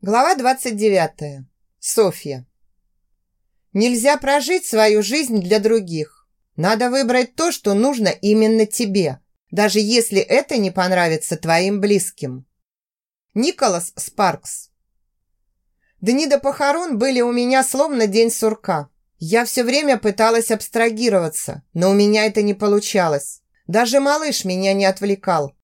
Глава 29. Софья. Нельзя прожить свою жизнь для других. Надо выбрать то, что нужно именно тебе, даже если это не понравится твоим близким. Николас Спаркс. Дни до похорон были у меня словно день сурка. Я все время пыталась абстрагироваться, но у меня это не получалось. Даже малыш меня не отвлекал.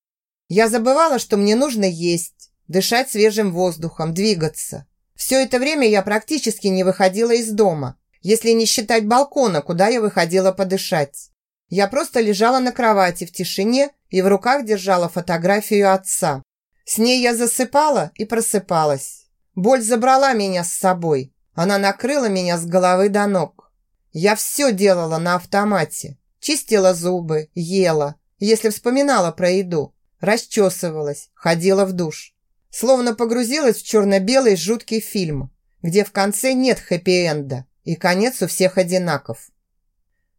Я забывала, что мне нужно есть, дышать свежим воздухом, двигаться. Все это время я практически не выходила из дома, если не считать балкона, куда я выходила подышать. Я просто лежала на кровати в тишине и в руках держала фотографию отца. С ней я засыпала и просыпалась. Боль забрала меня с собой. Она накрыла меня с головы до ног. Я все делала на автомате. Чистила зубы, ела, если вспоминала про еду. Расчесывалась, ходила в душ словно погрузилась в черно-белый жуткий фильм, где в конце нет хэппи-энда и конец у всех одинаков.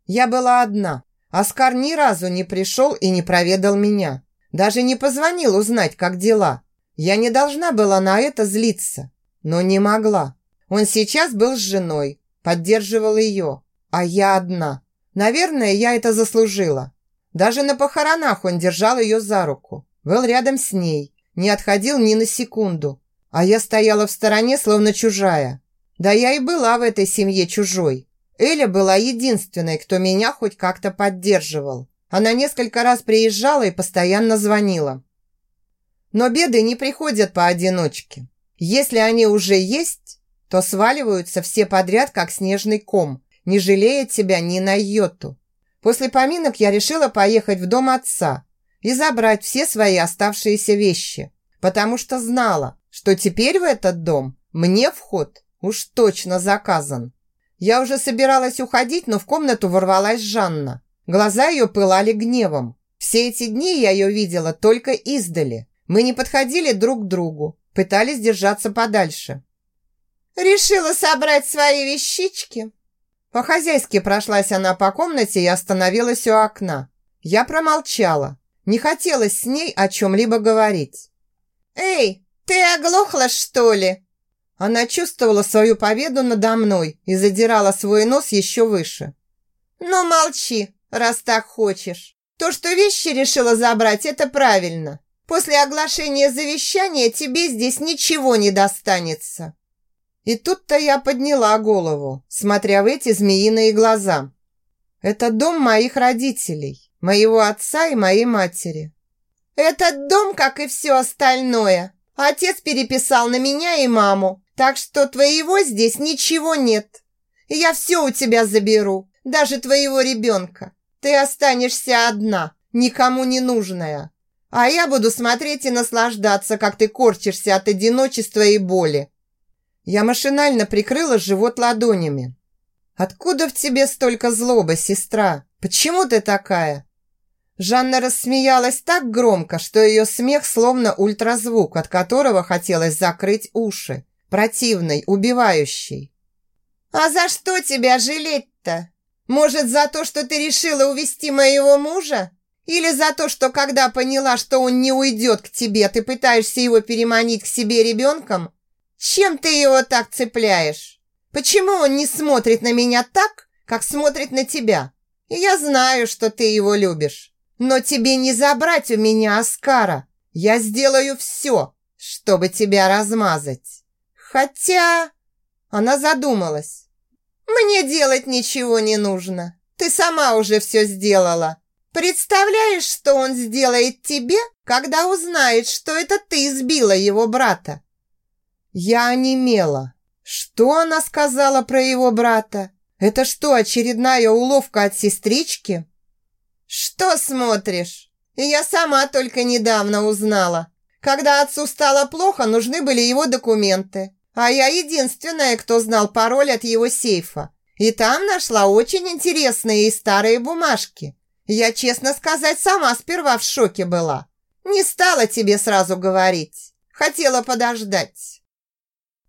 Я была одна. Оскар ни разу не пришел и не проведал меня. Даже не позвонил узнать, как дела. Я не должна была на это злиться, но не могла. Он сейчас был с женой, поддерживал ее, а я одна. Наверное, я это заслужила. Даже на похоронах он держал ее за руку, был рядом с ней, не отходил ни на секунду, а я стояла в стороне, словно чужая. Да я и была в этой семье чужой. Эля была единственной, кто меня хоть как-то поддерживал. Она несколько раз приезжала и постоянно звонила. Но беды не приходят поодиночке. Если они уже есть, то сваливаются все подряд, как снежный ком, не жалея тебя ни на йоту. После поминок я решила поехать в дом отца, и забрать все свои оставшиеся вещи, потому что знала, что теперь в этот дом мне вход уж точно заказан. Я уже собиралась уходить, но в комнату ворвалась Жанна. Глаза ее пылали гневом. Все эти дни я ее видела только издали. Мы не подходили друг к другу, пытались держаться подальше. «Решила собрать свои вещички?» По-хозяйски прошлась она по комнате и остановилась у окна. Я промолчала. Не хотелось с ней о чем-либо говорить. «Эй, ты оглохла, что ли?» Она чувствовала свою победу надо мной и задирала свой нос еще выше. «Ну, молчи, раз так хочешь. То, что вещи решила забрать, это правильно. После оглашения завещания тебе здесь ничего не достанется». И тут-то я подняла голову, смотря в эти змеиные глаза. Это дом моих родителей моего отца и моей матери. Этот дом, как и все остальное, отец переписал на меня и маму, так что твоего здесь ничего нет. Я все у тебя заберу, даже твоего ребенка. Ты останешься одна, никому не нужная. А я буду смотреть и наслаждаться, как ты корчишься от одиночества и боли. Я машинально прикрыла живот ладонями. Откуда в тебе столько злобы, сестра? Почему ты такая? Жанна рассмеялась так громко, что ее смех словно ультразвук, от которого хотелось закрыть уши. Противный, убивающий. «А за что тебя жалеть-то? Может, за то, что ты решила увести моего мужа? Или за то, что когда поняла, что он не уйдет к тебе, ты пытаешься его переманить к себе ребенком? Чем ты его так цепляешь? Почему он не смотрит на меня так, как смотрит на тебя? И я знаю, что ты его любишь. Но тебе не забрать у меня Оскара. Я сделаю все, чтобы тебя размазать. Хотя...» Она задумалась. «Мне делать ничего не нужно. Ты сама уже все сделала. Представляешь, что он сделает тебе, когда узнает, что это ты избила его брата?» Я онемела. Что она сказала про его брата? Это что, очередная уловка от сестрички? «Что смотришь? Я сама только недавно узнала. Когда отцу стало плохо, нужны были его документы. А я единственная, кто знал пароль от его сейфа. И там нашла очень интересные и старые бумажки. Я, честно сказать, сама сперва в шоке была. Не стала тебе сразу говорить. Хотела подождать».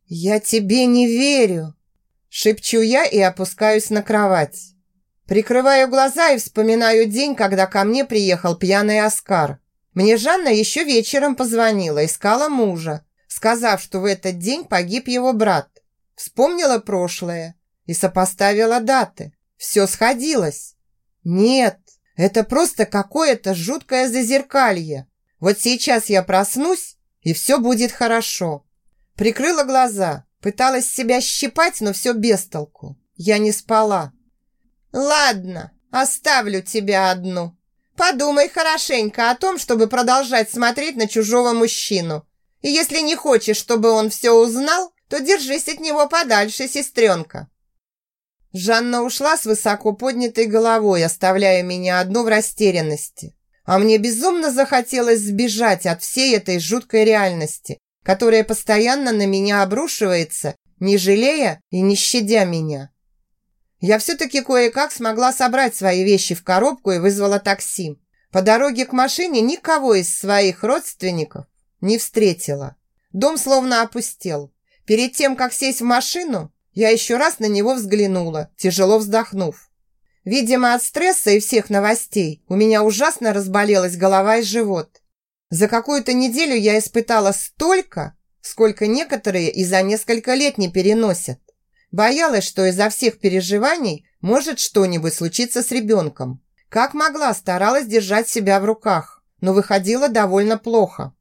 «Я тебе не верю», – шепчу я и опускаюсь на кровать. Прикрываю глаза и вспоминаю день, когда ко мне приехал пьяный Оскар. Мне Жанна еще вечером позвонила, искала мужа. сказав, что в этот день погиб его брат. Вспомнила прошлое и сопоставила даты. Все сходилось. Нет, это просто какое-то жуткое зазеркалье. Вот сейчас я проснусь, и все будет хорошо. Прикрыла глаза, пыталась себя щипать, но все без толку. Я не спала. Ладно, оставлю тебя одну. Подумай хорошенько о том, чтобы продолжать смотреть на чужого мужчину. И если не хочешь, чтобы он все узнал, то держись от него подальше, сестренка. Жанна ушла с высоко поднятой головой, оставляя меня одну в растерянности. А мне безумно захотелось сбежать от всей этой жуткой реальности, которая постоянно на меня обрушивается, не жалея и не щадя меня. Я все-таки кое-как смогла собрать свои вещи в коробку и вызвала такси. По дороге к машине никого из своих родственников не встретила. Дом словно опустел. Перед тем, как сесть в машину, я еще раз на него взглянула, тяжело вздохнув. Видимо, от стресса и всех новостей у меня ужасно разболелась голова и живот. За какую-то неделю я испытала столько, сколько некоторые и за несколько лет не переносят. Боялась, что из-за всех переживаний может что-нибудь случиться с ребенком. Как могла, старалась держать себя в руках, но выходило довольно плохо.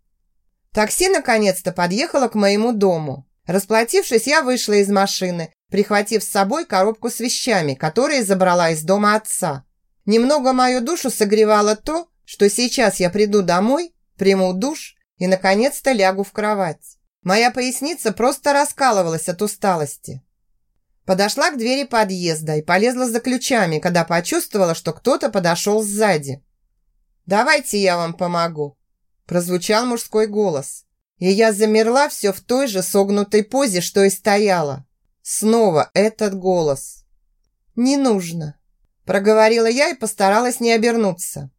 Такси наконец-то подъехало к моему дому. Расплатившись, я вышла из машины, прихватив с собой коробку с вещами, которые забрала из дома отца. Немного мою душу согревало то, что сейчас я приду домой, приму душ и, наконец-то, лягу в кровать. Моя поясница просто раскалывалась от усталости. Подошла к двери подъезда и полезла за ключами, когда почувствовала, что кто-то подошел сзади. «Давайте я вам помогу», – прозвучал мужской голос. И я замерла все в той же согнутой позе, что и стояла. Снова этот голос. «Не нужно», – проговорила я и постаралась не обернуться.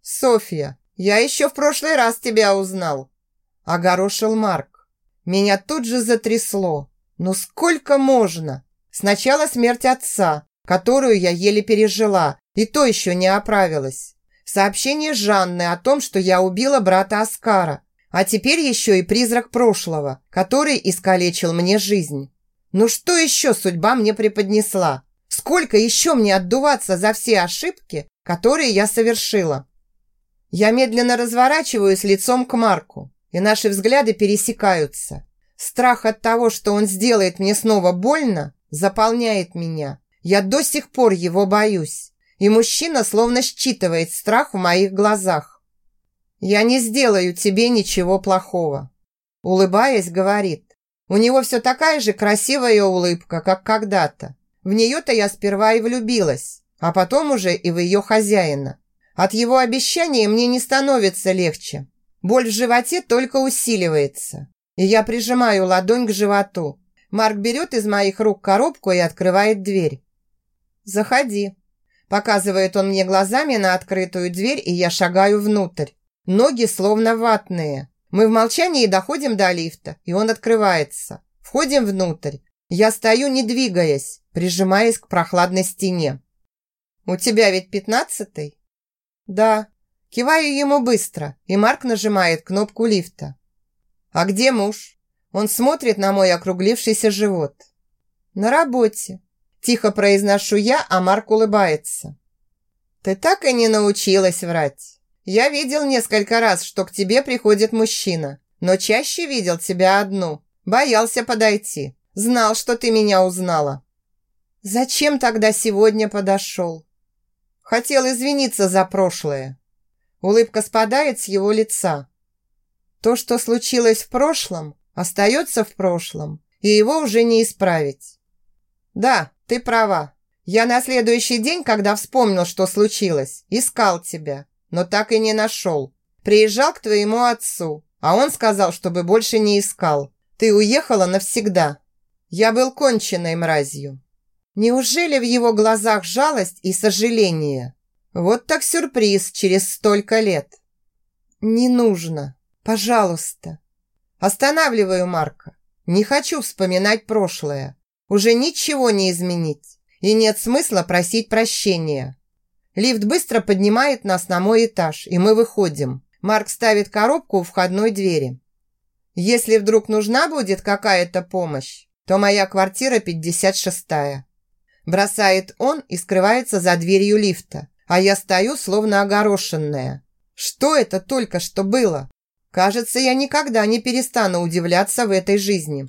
«Софья, я еще в прошлый раз тебя узнал», – огорошил Марк. Меня тут же затрясло. «Ну сколько можно?» Сначала смерть отца, которую я еле пережила, и то еще не оправилась. Сообщение Жанны о том, что я убила брата Оскара, а теперь еще и призрак прошлого, который искалечил мне жизнь. Ну что еще судьба мне преподнесла? Сколько еще мне отдуваться за все ошибки, которые я совершила? Я медленно разворачиваюсь лицом к Марку, и наши взгляды пересекаются. Страх от того, что он сделает мне снова больно, заполняет меня. Я до сих пор его боюсь, и мужчина словно считывает страх в моих глазах. «Я не сделаю тебе ничего плохого», – улыбаясь, говорит. У него все такая же красивая улыбка, как когда-то. В нее-то я сперва и влюбилась, а потом уже и в ее хозяина. От его обещания мне не становится легче. Боль в животе только усиливается. И я прижимаю ладонь к животу. Марк берет из моих рук коробку и открывает дверь. «Заходи», – показывает он мне глазами на открытую дверь, и я шагаю внутрь. Ноги словно ватные. Мы в молчании доходим до лифта, и он открывается. Входим внутрь. Я стою, не двигаясь, прижимаясь к прохладной стене. «У тебя ведь пятнадцатый?» «Да». Киваю ему быстро, и Марк нажимает кнопку лифта. «А где муж?» Он смотрит на мой округлившийся живот. «На работе». Тихо произношу я, а Марк улыбается. «Ты так и не научилась врать». Я видел несколько раз, что к тебе приходит мужчина, но чаще видел тебя одну. Боялся подойти. Знал, что ты меня узнала. Зачем тогда сегодня подошел? Хотел извиниться за прошлое. Улыбка спадает с его лица. То, что случилось в прошлом, остается в прошлом, и его уже не исправить. Да, ты права. Я на следующий день, когда вспомнил, что случилось, искал тебя но так и не нашел. Приезжал к твоему отцу, а он сказал, чтобы больше не искал. Ты уехала навсегда. Я был конченной мразью. Неужели в его глазах жалость и сожаление? Вот так сюрприз через столько лет. Не нужно. Пожалуйста. Останавливаю Марка. Не хочу вспоминать прошлое. Уже ничего не изменить. И нет смысла просить прощения. Лифт быстро поднимает нас на мой этаж, и мы выходим. Марк ставит коробку у входной двери. Если вдруг нужна будет какая-то помощь, то моя квартира 56-я. Бросает он и скрывается за дверью лифта, а я стою словно огорошенная. Что это только что было? Кажется, я никогда не перестану удивляться в этой жизни.